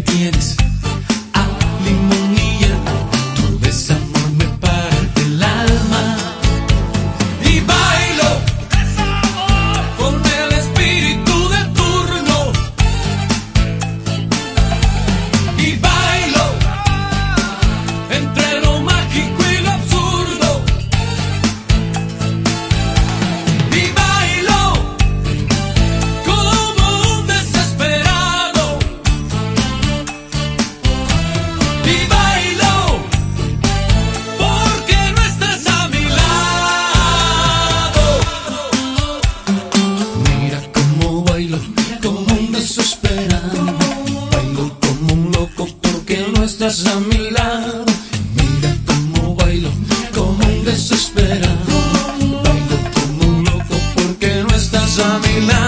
tienes. Y bailo porque no estás a mi lado. Mira cómo bailo como un desesperado. Bailo como un loco porque no estás a mi lado. Mira cómo bailo como un desesperado. Bailo como un loco porque no estás a mi lado.